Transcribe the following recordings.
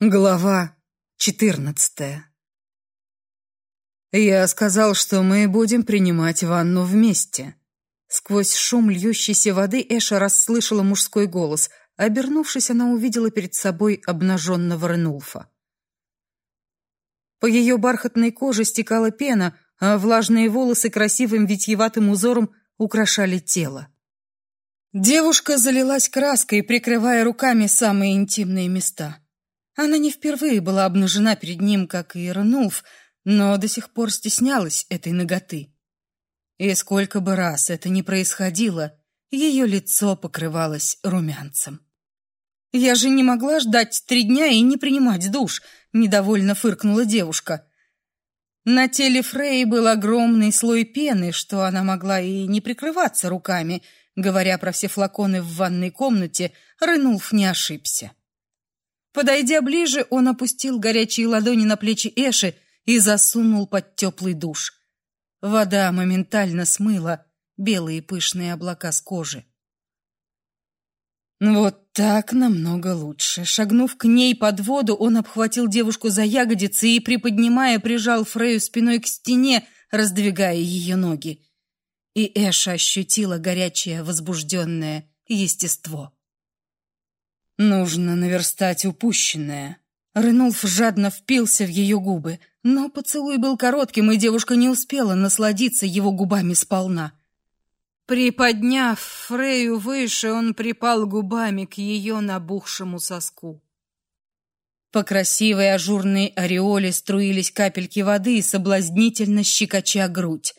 Глава четырнадцатая Я сказал, что мы будем принимать ванну вместе. Сквозь шум льющейся воды Эша расслышала мужской голос. Обернувшись, она увидела перед собой обнаженного Ренулфа. По ее бархатной коже стекала пена, а влажные волосы красивым витьеватым узором украшали тело. Девушка залилась краской, прикрывая руками самые интимные места. Она не впервые была обнажена перед ним, как и Ранулф, но до сих пор стеснялась этой ноготы. И сколько бы раз это ни происходило, ее лицо покрывалось румянцем. «Я же не могла ждать три дня и не принимать душ», — недовольно фыркнула девушка. На теле Фрей был огромный слой пены, что она могла и не прикрываться руками. Говоря про все флаконы в ванной комнате, Ренулф не ошибся. Подойдя ближе, он опустил горячие ладони на плечи Эши и засунул под теплый душ. Вода моментально смыла белые пышные облака с кожи. Вот так намного лучше. Шагнув к ней под воду, он обхватил девушку за ягодицы и, приподнимая, прижал Фрею спиной к стене, раздвигая ее ноги. И Эша ощутила горячее, возбужденное естество. Нужно наверстать упущенное. Ренулф жадно впился в ее губы, но поцелуй был коротким, и девушка не успела насладиться его губами сполна. Приподняв Фрею выше, он припал губами к ее набухшему соску. По красивой ажурной ореоле струились капельки воды, соблазнительно щекоча грудь.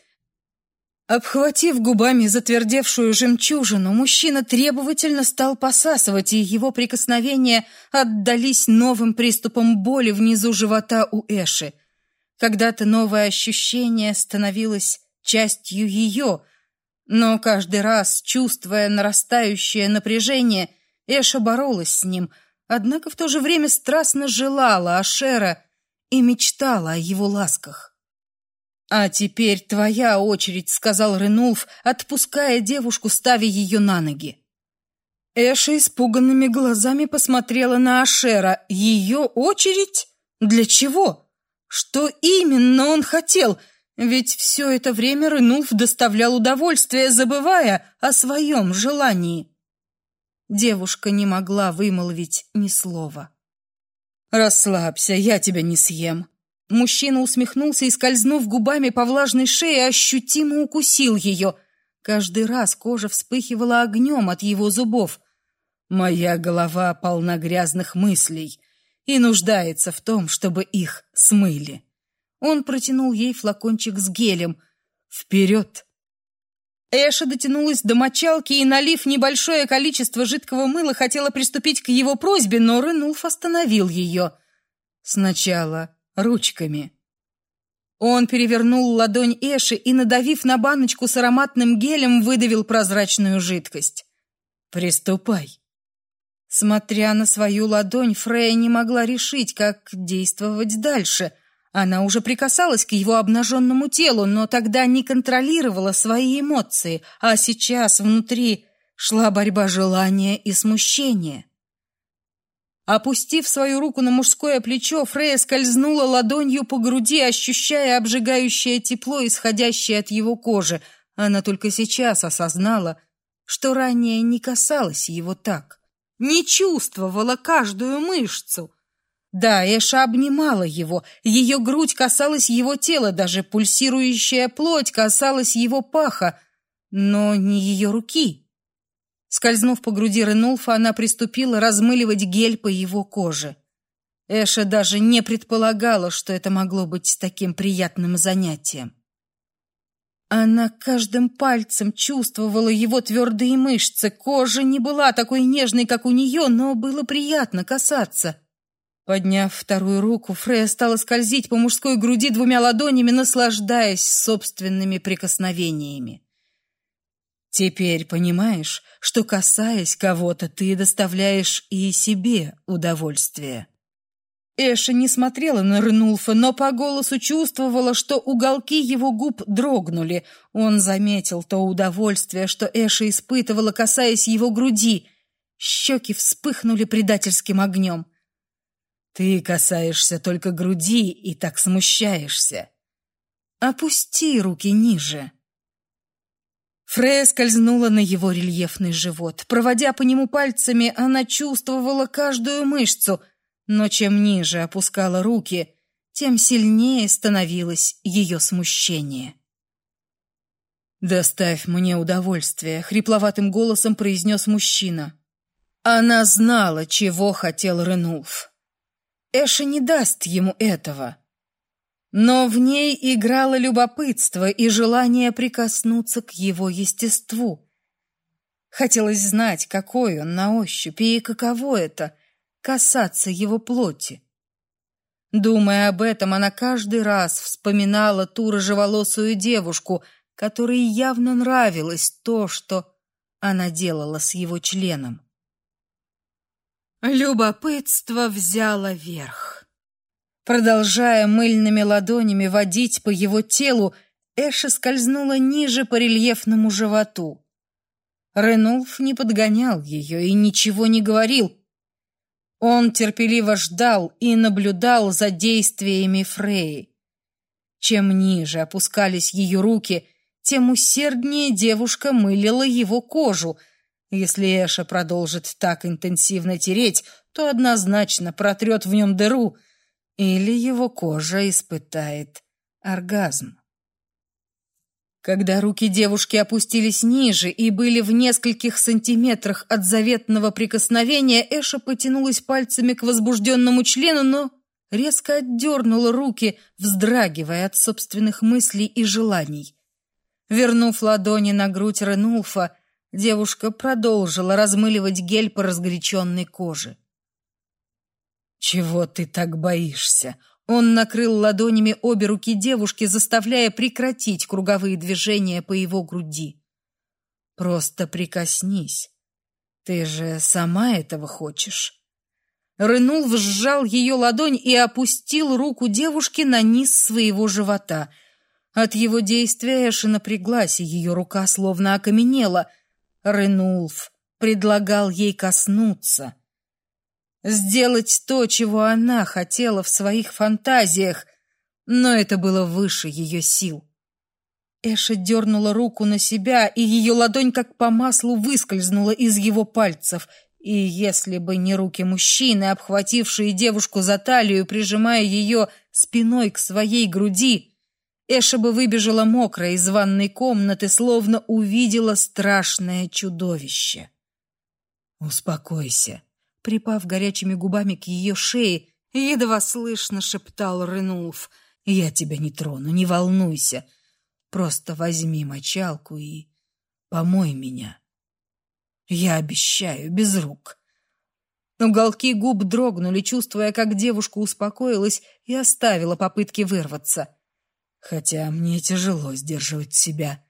Обхватив губами затвердевшую жемчужину, мужчина требовательно стал посасывать, и его прикосновения отдались новым приступом боли внизу живота у Эши. Когда-то новое ощущение становилось частью ее, но каждый раз, чувствуя нарастающее напряжение, Эша боролась с ним, однако в то же время страстно желала Ашера и мечтала о его ласках. «А теперь твоя очередь», — сказал Ренулф, отпуская девушку, ставя ее на ноги. Эша испуганными глазами посмотрела на Ашера. «Ее очередь? Для чего? Что именно он хотел? Ведь все это время Ренулф доставлял удовольствие, забывая о своем желании». Девушка не могла вымолвить ни слова. «Расслабься, я тебя не съем», Мужчина усмехнулся и, скользнув губами по влажной шее, ощутимо укусил ее. Каждый раз кожа вспыхивала огнем от его зубов. Моя голова полна грязных мыслей и нуждается в том, чтобы их смыли. Он протянул ей флакончик с гелем. «Вперед!» Эша дотянулась до мочалки и, налив небольшое количество жидкого мыла, хотела приступить к его просьбе, но Ренулф остановил ее. «Сначала ручками. Он перевернул ладонь Эши и, надавив на баночку с ароматным гелем, выдавил прозрачную жидкость. «Приступай». Смотря на свою ладонь, Фрея не могла решить, как действовать дальше. Она уже прикасалась к его обнаженному телу, но тогда не контролировала свои эмоции, а сейчас внутри шла борьба желания и смущения. Опустив свою руку на мужское плечо, Фрея скользнула ладонью по груди, ощущая обжигающее тепло, исходящее от его кожи. Она только сейчас осознала, что ранее не касалась его так, не чувствовала каждую мышцу. Да, Эша обнимала его, ее грудь касалась его тела, даже пульсирующая плоть касалась его паха, но не ее руки. Скользнув по груди Ренулфа, она приступила размыливать гель по его коже. Эша даже не предполагала, что это могло быть таким приятным занятием. Она каждым пальцем чувствовала его твердые мышцы. Кожа не была такой нежной, как у нее, но было приятно касаться. Подняв вторую руку, Фрея стала скользить по мужской груди двумя ладонями, наслаждаясь собственными прикосновениями. Теперь понимаешь, что касаясь кого-то, ты доставляешь и себе удовольствие. Эша не смотрела на Ренулфа, но по голосу чувствовала, что уголки его губ дрогнули. Он заметил то удовольствие, что Эша испытывала, касаясь его груди. Щеки вспыхнули предательским огнем. Ты касаешься только груди и так смущаешься. Опусти руки ниже. Фрея скользнула на его рельефный живот. Проводя по нему пальцами, она чувствовала каждую мышцу, но чем ниже опускала руки, тем сильнее становилось ее смущение. «Доставь мне удовольствие», — хрипловатым голосом произнес мужчина. Она знала, чего хотел Ренулф. Эша не даст ему этого. Но в ней играло любопытство и желание прикоснуться к его естеству. Хотелось знать, какой он на ощупь и каково это — касаться его плоти. Думая об этом, она каждый раз вспоминала ту рыжеволосую девушку, которой явно нравилось то, что она делала с его членом. Любопытство взяло верх. Продолжая мыльными ладонями водить по его телу, Эша скользнула ниже по рельефному животу. Ренулф не подгонял ее и ничего не говорил. Он терпеливо ждал и наблюдал за действиями Фреи. Чем ниже опускались ее руки, тем усерднее девушка мылила его кожу — если Эша продолжит так интенсивно тереть, то однозначно протрет в нем дыру, или его кожа испытает оргазм. Когда руки девушки опустились ниже и были в нескольких сантиметрах от заветного прикосновения, Эша потянулась пальцами к возбужденному члену, но резко отдернула руки, вздрагивая от собственных мыслей и желаний. Вернув ладони на грудь Ренулфа, Девушка продолжила размыливать гель по разгоряченной коже. «Чего ты так боишься?» Он накрыл ладонями обе руки девушки, заставляя прекратить круговые движения по его груди. «Просто прикоснись. Ты же сама этого хочешь». Рынул сжал ее ладонь и опустил руку девушки на низ своего живота. От его действия Эша напряглась, и ее рука словно окаменела — Ренулф предлагал ей коснуться, сделать то, чего она хотела в своих фантазиях, но это было выше ее сил. Эша дернула руку на себя, и ее ладонь как по маслу выскользнула из его пальцев. И если бы не руки мужчины, обхватившие девушку за талию, прижимая ее спиной к своей груди, Эша бы выбежала мокрая из ванной комнаты, словно увидела страшное чудовище. «Успокойся», — припав горячими губами к ее шее, едва слышно шептал Ренулф. «Я тебя не трону, не волнуйся. Просто возьми мочалку и помой меня. Я обещаю, без рук». Уголки губ дрогнули, чувствуя, как девушка успокоилась и оставила попытки вырваться хотя мне тяжело сдерживать себя.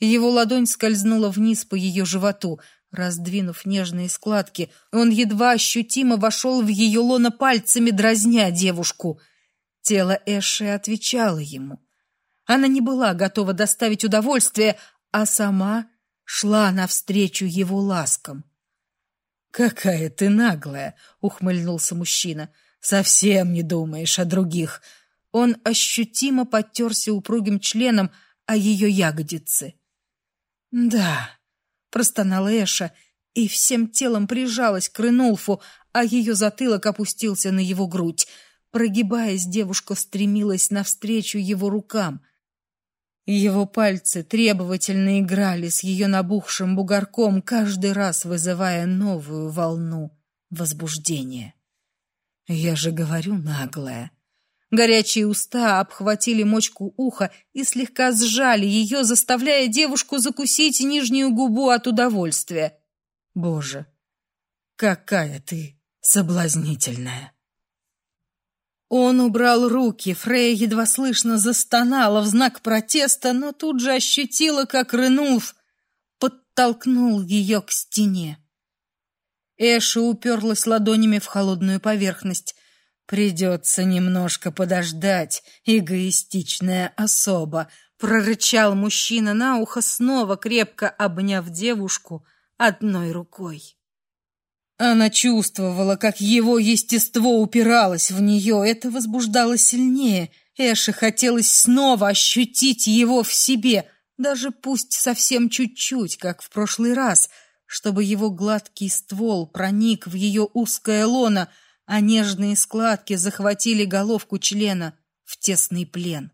Его ладонь скользнула вниз по ее животу, раздвинув нежные складки. Он едва ощутимо вошел в ее лоно пальцами, дразня девушку. Тело Эши отвечало ему. Она не была готова доставить удовольствие, а сама шла навстречу его ласкам. «Какая ты наглая!» — ухмыльнулся мужчина. «Совсем не думаешь о других. Он ощутимо потерся упругим членом о ее ягодицы. «Да», — простонала Эша, и всем телом прижалась к Ренулфу, а ее затылок опустился на его грудь. Прогибаясь, девушка стремилась навстречу его рукам. Его пальцы требовательно играли с ее набухшим бугорком, каждый раз вызывая новую волну возбуждения. «Я же говорю, наглая», Горячие уста обхватили мочку уха и слегка сжали ее, заставляя девушку закусить нижнюю губу от удовольствия. Боже, какая ты соблазнительная! Он убрал руки, Фрея едва слышно застонала в знак протеста, но тут же ощутила, как Ренулф подтолкнул ее к стене. Эша уперлась ладонями в холодную поверхность. Придется немножко подождать, эгоистичная особа, прорычал мужчина на ухо, снова крепко обняв девушку одной рукой. Она чувствовала, как его естество упиралось в нее. Это возбуждало сильнее. Эше хотелось снова ощутить его в себе, даже пусть совсем чуть-чуть, как в прошлый раз, чтобы его гладкий ствол проник в ее узкое лоно, а нежные складки захватили головку члена в тесный плен.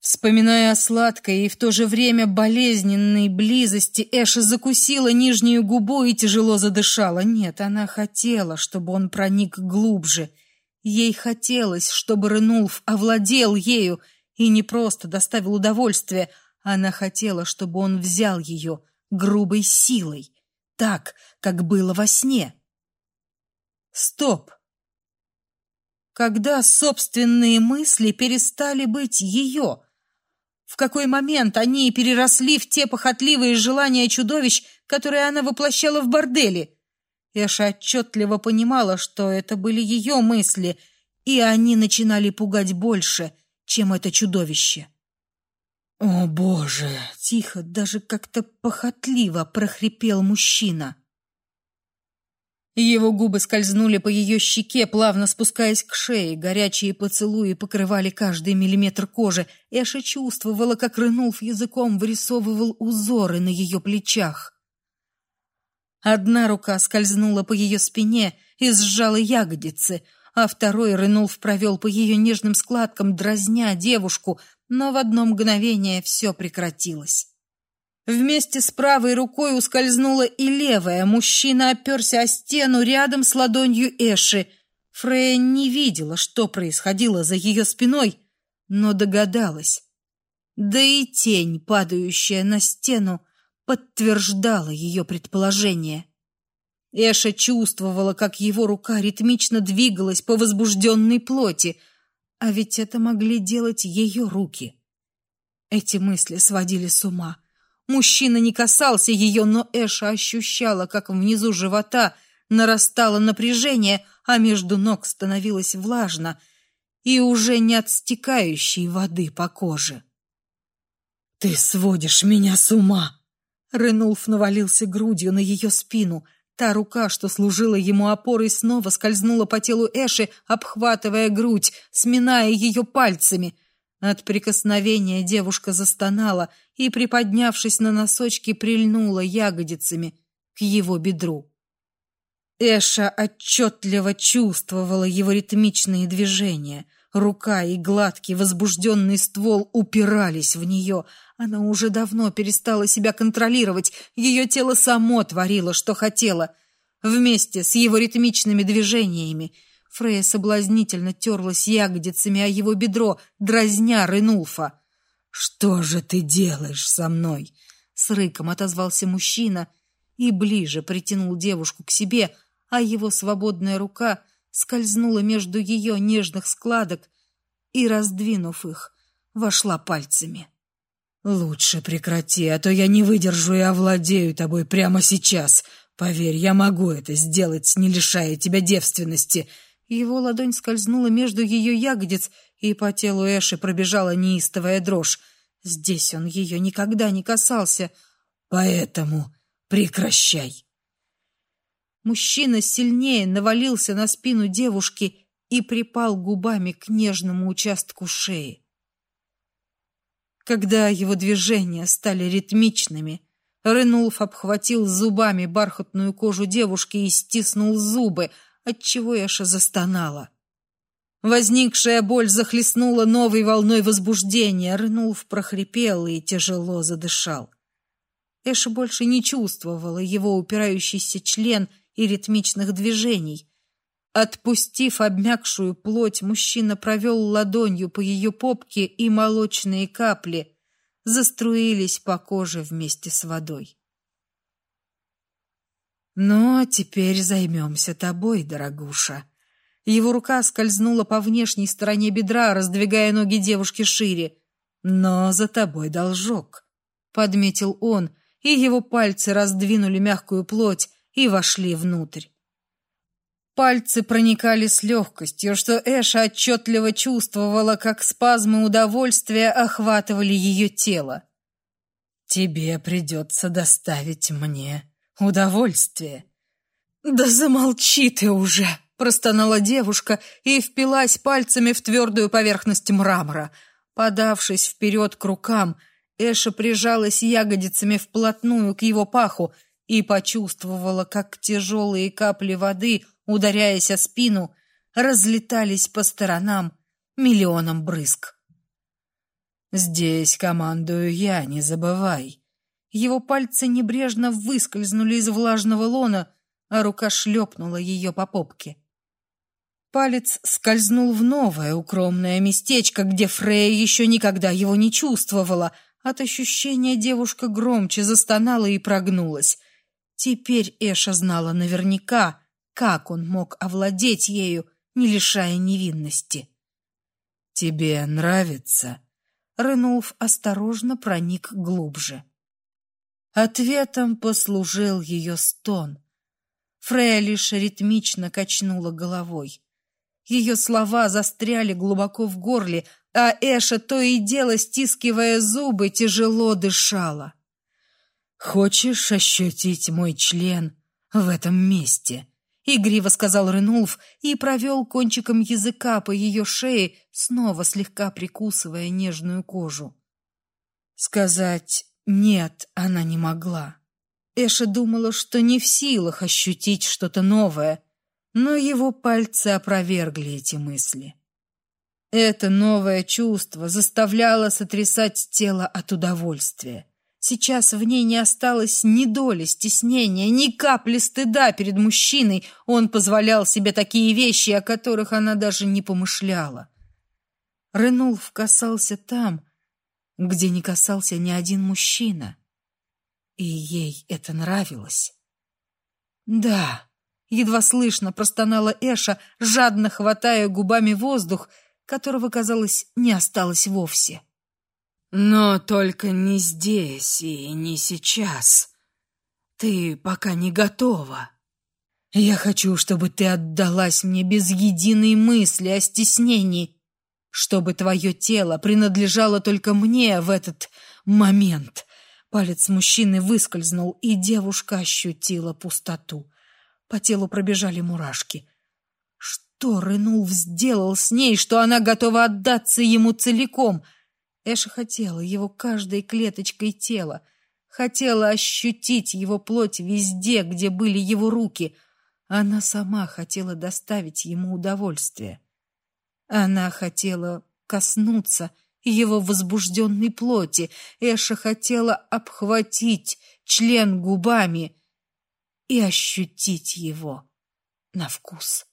Вспоминая о сладкой и в то же время болезненной близости, Эша закусила нижнюю губу и тяжело задышала. Нет, она хотела, чтобы он проник глубже. Ей хотелось, чтобы Ренулф овладел ею и не просто доставил удовольствие. Она хотела, чтобы он взял ее грубой силой, так, как было во сне. Стоп! Когда собственные мысли перестали быть ее — в какой момент они переросли в те похотливые желания чудовищ, которые она воплощала в борделе? Эша отчетливо понимала, что это были ее мысли, и они начинали пугать больше, чем это чудовище. «О, Боже!» — тихо, даже как-то похотливо прохрипел мужчина. Его губы скользнули по ее щеке, плавно спускаясь к шее. Горячие поцелуи покрывали каждый миллиметр кожи. Эша чувствовала, как Ренулф языком вырисовывал узоры на ее плечах. Одна рука скользнула по ее спине и сжала ягодицы, а второй Ренулф провел по ее нежным складкам, дразня девушку, но в одно мгновение все прекратилось. Вместе с правой рукой ускользнула и левая. Мужчина оперся о стену рядом с ладонью Эши. Фрея не видела, что происходило за ее спиной, но догадалась. Да и тень, падающая на стену, подтверждала ее предположение. Эша чувствовала, как его рука ритмично двигалась по возбужденной плоти, а ведь это могли делать ее руки. Эти мысли сводили с ума. Мужчина не касался ее, но Эша ощущала, как внизу живота нарастало напряжение, а между ног становилось влажно и уже не от стекающей воды по коже. «Ты сводишь меня с ума!» Ренулф навалился грудью на ее спину. Та рука, что служила ему опорой, снова скользнула по телу Эши, обхватывая грудь, сминая ее пальцами — от прикосновения девушка застонала и, приподнявшись на носочки, прильнула ягодицами к его бедру. Эша отчетливо чувствовала его ритмичные движения. Рука и гладкий возбужденный ствол упирались в нее. Она уже давно перестала себя контролировать. Ее тело само творило, что хотело. Вместе с его ритмичными движениями Фрея соблазнительно терлась ягодицами о его бедро, дразня Ренулфа. «Что же ты делаешь со мной?» С рыком отозвался мужчина и ближе притянул девушку к себе, а его свободная рука скользнула между ее нежных складок и, раздвинув их, вошла пальцами. «Лучше прекрати, а то я не выдержу и овладею тобой прямо сейчас. Поверь, я могу это сделать, не лишая тебя девственности. Его ладонь скользнула между ее ягодиц, и по телу Эши пробежала неистовая дрожь. Здесь он ее никогда не касался. Поэтому прекращай. Мужчина сильнее навалился на спину девушки и припал губами к нежному участку шеи. Когда его движения стали ритмичными, Ренулф обхватил зубами бархатную кожу девушки и стиснул зубы, отчего Эша застонала. Возникшая боль захлестнула новой волной возбуждения. Рнулф прохрипел и тяжело задышал. Эша больше не чувствовала его упирающийся член и ритмичных движений. Отпустив обмякшую плоть, мужчина провел ладонью по ее попке, и молочные капли заструились по коже вместе с водой. Но теперь займемся тобой, дорогуша. Его рука скользнула по внешней стороне бедра, раздвигая ноги девушки шире. Но за тобой должок, подметил он, и его пальцы раздвинули мягкую плоть и вошли внутрь. Пальцы проникали с легкостью, что Эша отчетливо чувствовала, как спазмы удовольствия охватывали ее тело. «Тебе придется доставить мне удовольствие. Да замолчи ты уже, простонала девушка и впилась пальцами в твердую поверхность мрамора. Подавшись вперед к рукам, Эша прижалась ягодицами вплотную к его паху и почувствовала, как тяжелые капли воды, ударяясь о спину, разлетались по сторонам миллионом брызг. Здесь командую я, не забывай. Его пальцы небрежно выскользнули из влажного лона, а рука шлепнула ее по попке. Палец скользнул в новое укромное местечко, где Фрея еще никогда его не чувствовала. От ощущения девушка громче застонала и прогнулась. Теперь Эша знала наверняка, как он мог овладеть ею, не лишая невинности. «Тебе нравится?» Ренулф осторожно проник глубже. Ответом послужил ее стон. Фрея лишь ритмично качнула головой. Ее слова застряли глубоко в горле, а Эша то и дело, стискивая зубы, тяжело дышала. «Хочешь ощутить мой член в этом месте?» игриво сказал Ренулф и провел кончиком языка по ее шее, снова слегка прикусывая нежную кожу. Сказать нет она не могла. Эша думала, что не в силах ощутить что-то новое, но его пальцы опровергли эти мысли. Это новое чувство заставляло сотрясать тело от удовольствия. Сейчас в ней не осталось ни доли стеснения, ни капли стыда перед мужчиной. Он позволял себе такие вещи, о которых она даже не помышляла. Ренулф касался там, где не касался ни один мужчина. И ей это нравилось. Да, едва слышно простонала Эша, жадно хватая губами воздух, которого, казалось, не осталось вовсе. Но только не здесь и не сейчас. Ты пока не готова. Я хочу, чтобы ты отдалась мне без единой мысли о стеснении, чтобы твое тело принадлежало только мне в этот момент. Палец мужчины выскользнул, и девушка ощутила пустоту. По телу пробежали мурашки. Что Ренул сделал с ней, что она готова отдаться ему целиком — Эша хотела его каждой клеточкой тела, хотела ощутить его плоть везде, где были его руки. Она сама хотела доставить ему удовольствие. Она хотела коснуться его возбужденной плоти. Эша хотела обхватить член губами и ощутить его на вкус.